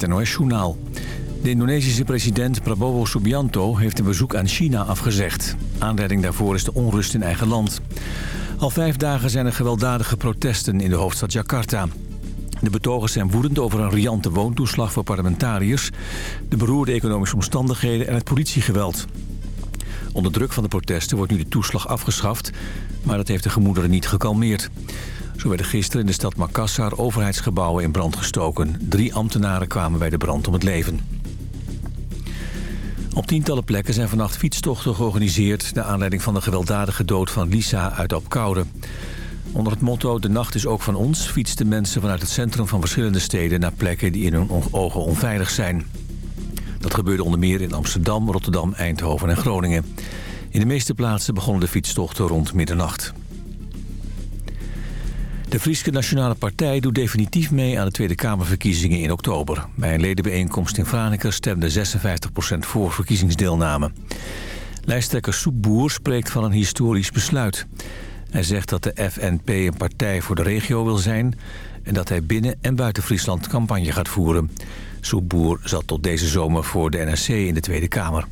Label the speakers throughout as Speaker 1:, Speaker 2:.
Speaker 1: het. De Indonesische president Prabowo Subianto heeft een bezoek aan China afgezegd. Aanleiding daarvoor is de onrust in eigen land. Al vijf dagen zijn er gewelddadige protesten in de hoofdstad Jakarta. De betogers zijn woedend over een riante woontoeslag voor parlementariërs... de beroerde economische omstandigheden en het politiegeweld. Onder druk van de protesten wordt nu de toeslag afgeschaft... maar dat heeft de gemoederen niet gekalmeerd. Zo werden gisteren in de stad Makassar overheidsgebouwen in brand gestoken. Drie ambtenaren kwamen bij de brand om het leven. Op tientallen plekken zijn vannacht fietstochten georganiseerd... naar aanleiding van de gewelddadige dood van Lisa uit Opkoude. Onder het motto De nacht is ook van ons... fietsten mensen vanuit het centrum van verschillende steden... naar plekken die in hun ogen onveilig zijn. Dat gebeurde onder meer in Amsterdam, Rotterdam, Eindhoven en Groningen. In de meeste plaatsen begonnen de fietstochten rond middernacht. De Frieske Nationale Partij doet definitief mee aan de Tweede Kamerverkiezingen in oktober. Bij een ledenbijeenkomst in Franeker stemde 56% voor verkiezingsdeelname. Lijsttrekker Soepboer spreekt van een historisch besluit. Hij zegt dat de FNP een partij voor de regio wil zijn... en dat hij binnen en buiten Friesland campagne gaat voeren. Soepboer zat tot deze zomer voor de NRC in de Tweede Kamer.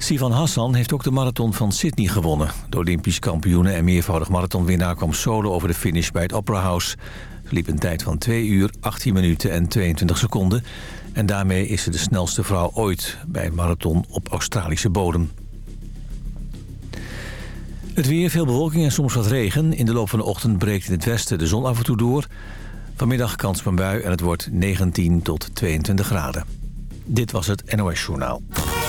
Speaker 1: Sivan Hassan heeft ook de marathon van Sydney gewonnen. De Olympisch kampioene en meervoudig marathonwinnaar kwam solo over de finish bij het Opera House. Ze liep een tijd van 2 uur, 18 minuten en 22 seconden. En daarmee is ze de snelste vrouw ooit bij een marathon op Australische bodem. Het weer, veel bewolking en soms wat regen. In de loop van de ochtend breekt in het westen de zon af en toe door. Vanmiddag kans van bui en het wordt 19 tot 22 graden. Dit was het NOS Journaal.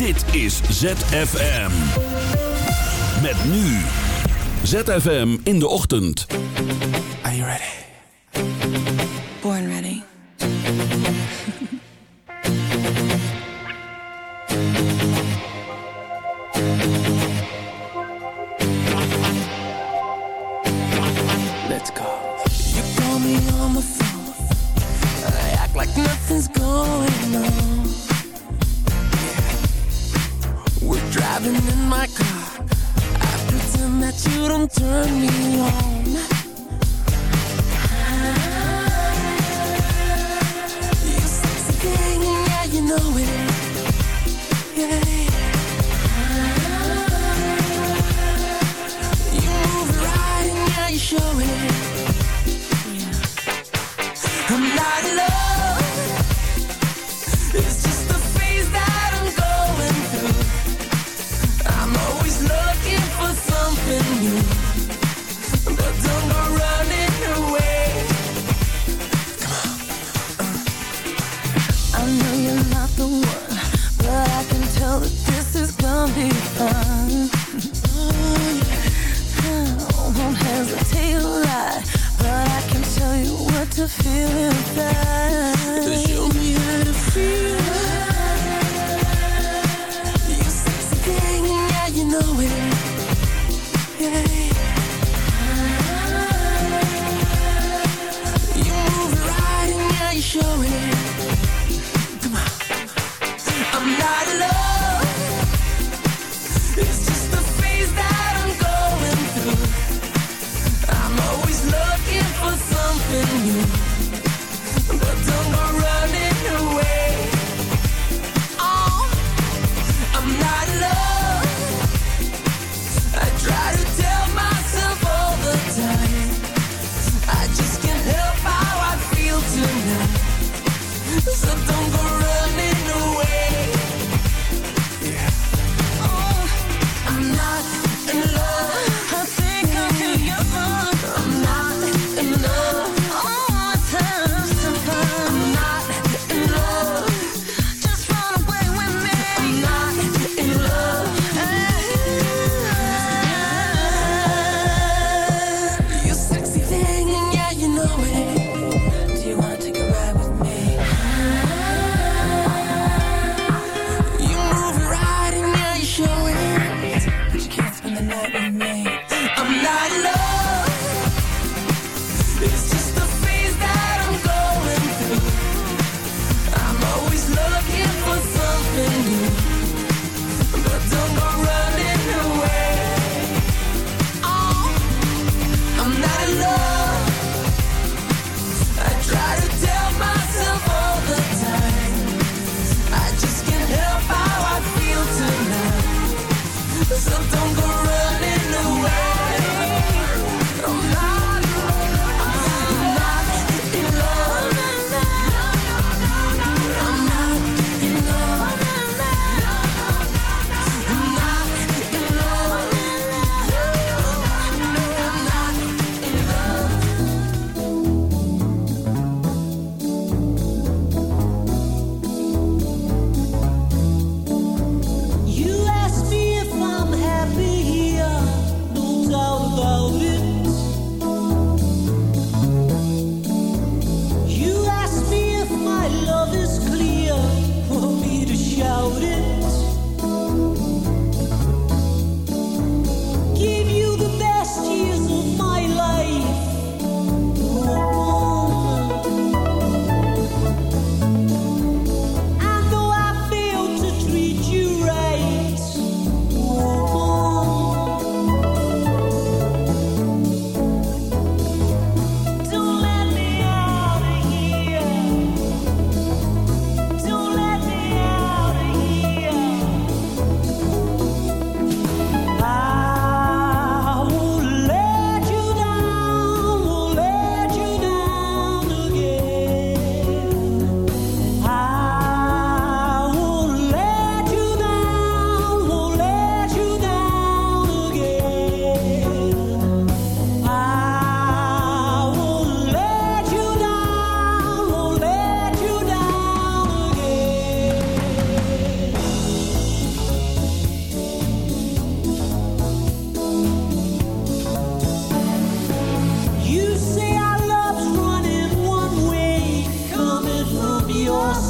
Speaker 2: Dit is ZFM. Met nu. ZFM in de ochtend.
Speaker 3: Are you ready?
Speaker 4: Born ready.
Speaker 3: Let's go.
Speaker 4: You call me on the phone. I act like nothing's going on. Driving in my car. I pretend that you don't turn me on. You sexy thing, yeah, you know it. Yeah. You move right, yeah, you show it.
Speaker 5: Your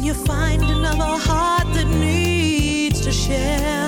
Speaker 6: when you find another heart that needs to share.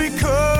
Speaker 7: because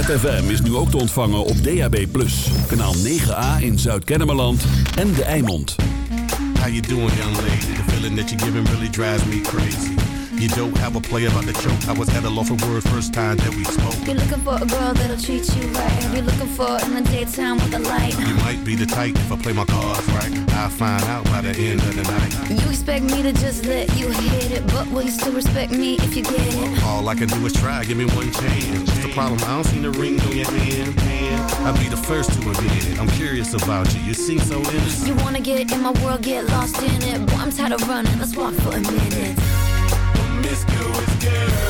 Speaker 2: ZFM is nu ook te ontvangen op DAB+. Kanaal 9A in Zuid-Kennemerland en De Eimond.
Speaker 8: How you doing, young lady? The feeling that you're giving really drives me crazy. You don't have a play about the choke. I was at a loss for words first time that we spoke.
Speaker 6: You're looking for a girl that'll treat you right. You're looking for in the daytime with a light.
Speaker 8: You might be the type if I play my cards right. I'll find out by the end of the night.
Speaker 6: You expect me to just let you hit it, but will you still respect me if you get it?
Speaker 8: All I can do is try, give me one chance. The problem? I don't see the ring on your hand. hand. I'll be the first to admit it. I'm curious about you. You seem so innocent.
Speaker 6: You wanna get in my world, get lost in it. Boy, I'm tired of running. Let's walk for a minute.
Speaker 8: Promiscuous girl,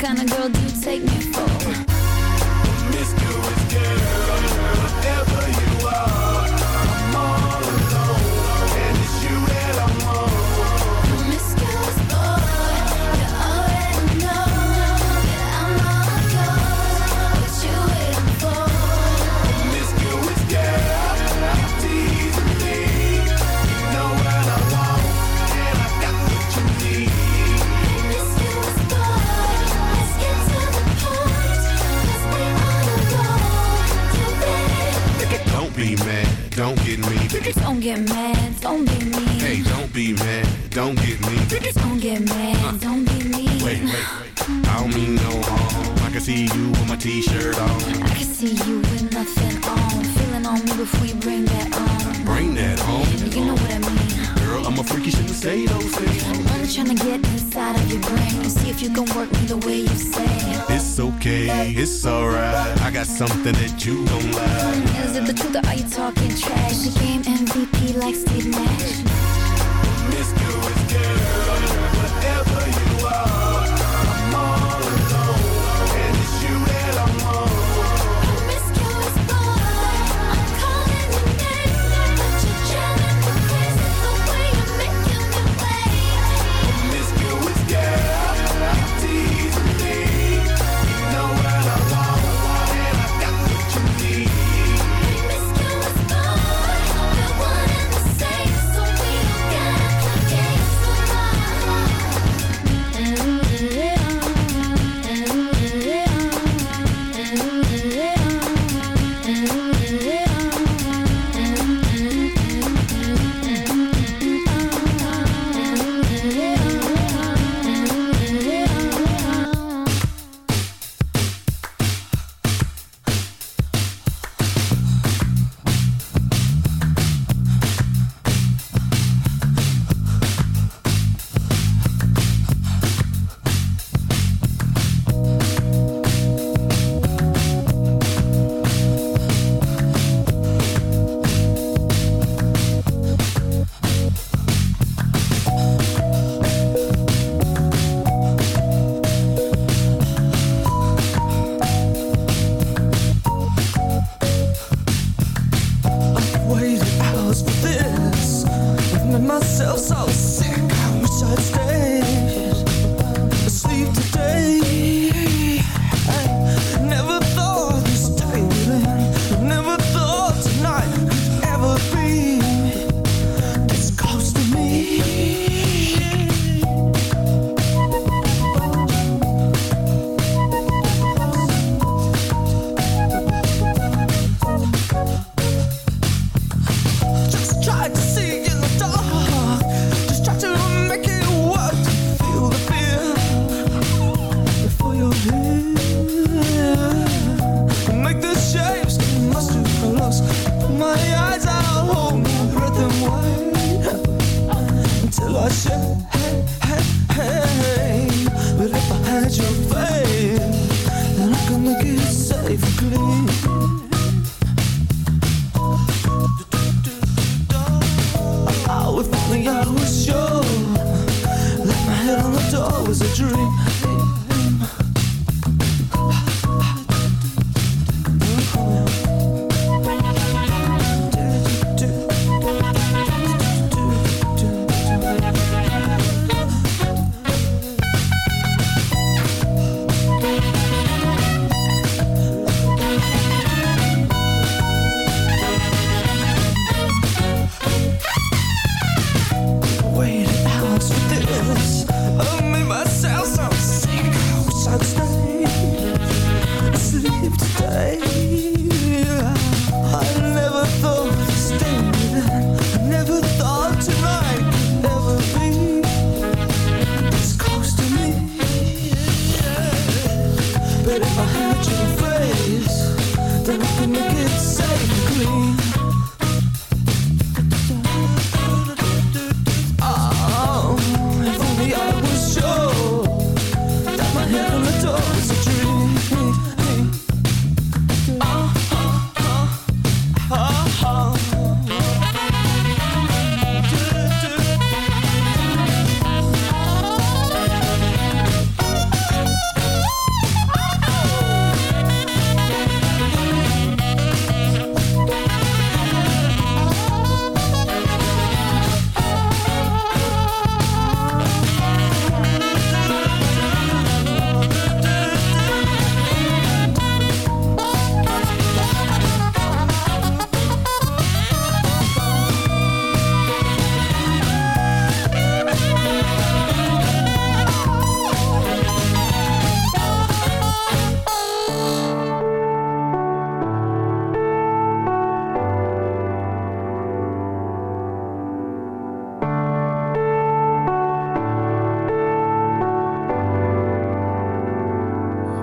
Speaker 6: kind of girl do you take me for?
Speaker 8: Promiscuous girl, whatever you